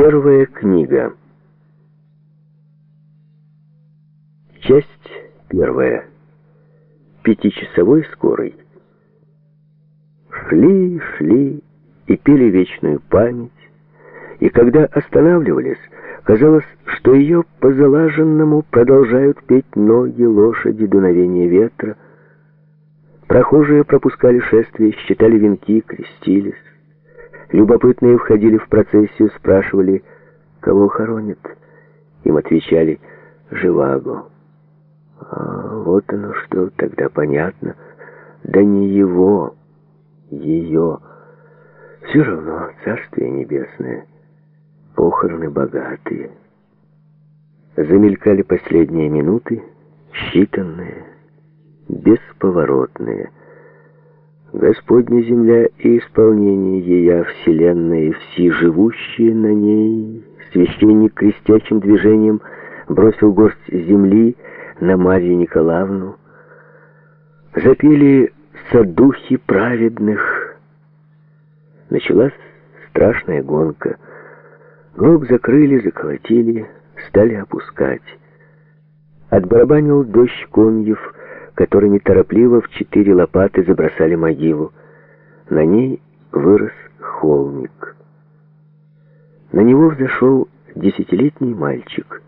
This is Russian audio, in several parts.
Первая книга. Часть первая. Пятичасовой скорой. Шли, шли и пели вечную память, и когда останавливались, казалось, что ее по залаженному продолжают петь ноги, лошади, дуновение ветра. Прохожие пропускали шествие, считали венки, крестились. Любопытные входили в процессию, спрашивали, кого хоронят. Им отвечали «Живаго». А вот оно что, тогда понятно. Да не его, ее. Все равно Царствие Небесное. Похороны богатые. Замелькали последние минуты, считанные, бесповоротные. Господня земля и исполнение ея, вселенная и все живущие на ней. Священник крестящим движением бросил горсть земли на Марью Николаевну. Запели садухи праведных. Началась страшная гонка. Гроб закрыли, заколотили, стали опускать. Отбарабанил дождь коньев, которыми торопливо в четыре лопаты забросали могилу. На ней вырос холмик. На него взошел десятилетний мальчик.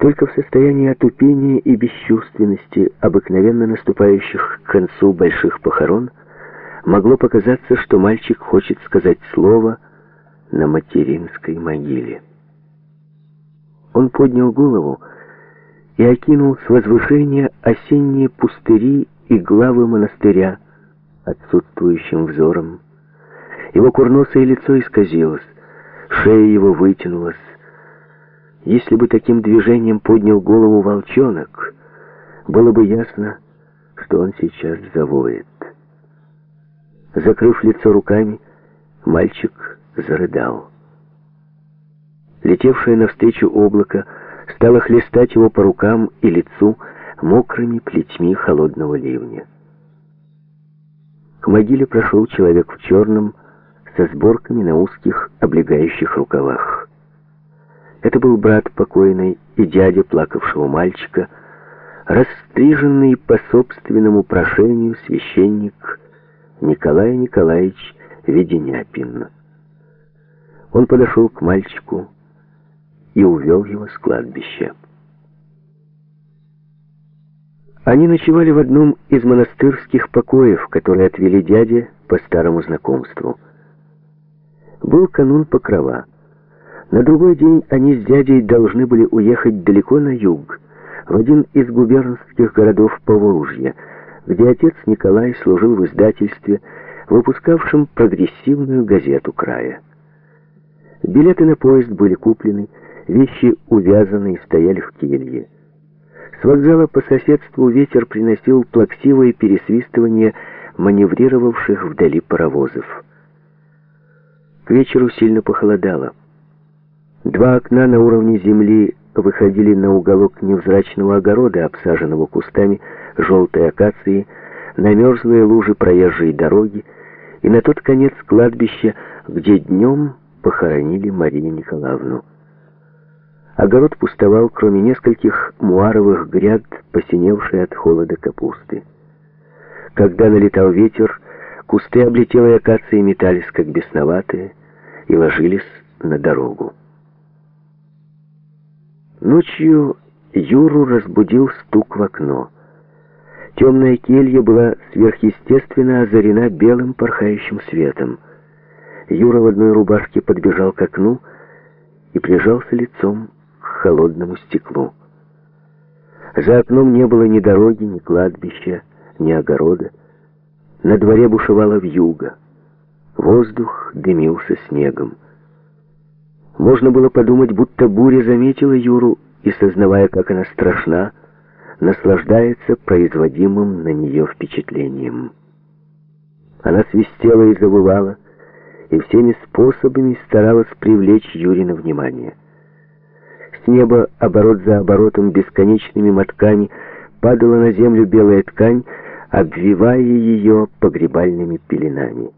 Только в состоянии отупения и бесчувственности, обыкновенно наступающих к концу больших похорон, могло показаться, что мальчик хочет сказать слово на материнской могиле. Он поднял голову и окинул с возвышения осенние пустыри и главы монастыря отсутствующим взором. Его курносое лицо исказилось, шея его вытянулась. Если бы таким движением поднял голову волчонок, было бы ясно, что он сейчас завоет. Закрыв лицо руками, мальчик зарыдал. Летевшее навстречу облако стала хлестать его по рукам и лицу мокрыми плетьми холодного ливня. К могиле прошел человек в черном, со сборками на узких облегающих рукавах. Это был брат покойной и дядя плакавшего мальчика, расстриженный по собственному прошению священник Николай Николаевич Веденяпин. Он подошел к мальчику, и увел его с кладбища. Они ночевали в одном из монастырских покоев, которые отвели дяде по старому знакомству. Был канун Покрова. На другой день они с дядей должны были уехать далеко на юг, в один из губернских городов Поволжья, где отец Николай служил в издательстве, выпускавшем прогрессивную газету края. Билеты на поезд были куплены, Вещи увязанные стояли в келье. С вокзала по соседству ветер приносил плаксивое пересвистывание маневрировавших вдали паровозов. К вечеру сильно похолодало. Два окна на уровне земли выходили на уголок невзрачного огорода, обсаженного кустами желтой акации, на мерзлые лужи проезжей дороги и на тот конец кладбища, где днем похоронили Марию Николаевну. Огород пустовал, кроме нескольких муаровых гряд, посиневшей от холода капусты. Когда налетал ветер, кусты облетелой акации метались, как бесноватые, и ложились на дорогу. Ночью Юру разбудил стук в окно. Темная келья была сверхъестественно озарена белым порхающим светом. Юра в одной рубашке подбежал к окну и прижался лицом холодному стеклу. За окном не было ни дороги, ни кладбища, ни огорода. На дворе бушевала вьюга. Воздух дымился снегом. Можно было подумать, будто буря заметила Юру и, сознавая, как она страшна, наслаждается производимым на нее впечатлением. Она свистела и завывала, и всеми способами старалась привлечь Юрина внимание неба, оборот за оборотом, бесконечными мотками, падала на землю белая ткань, обвивая ее погребальными пеленами.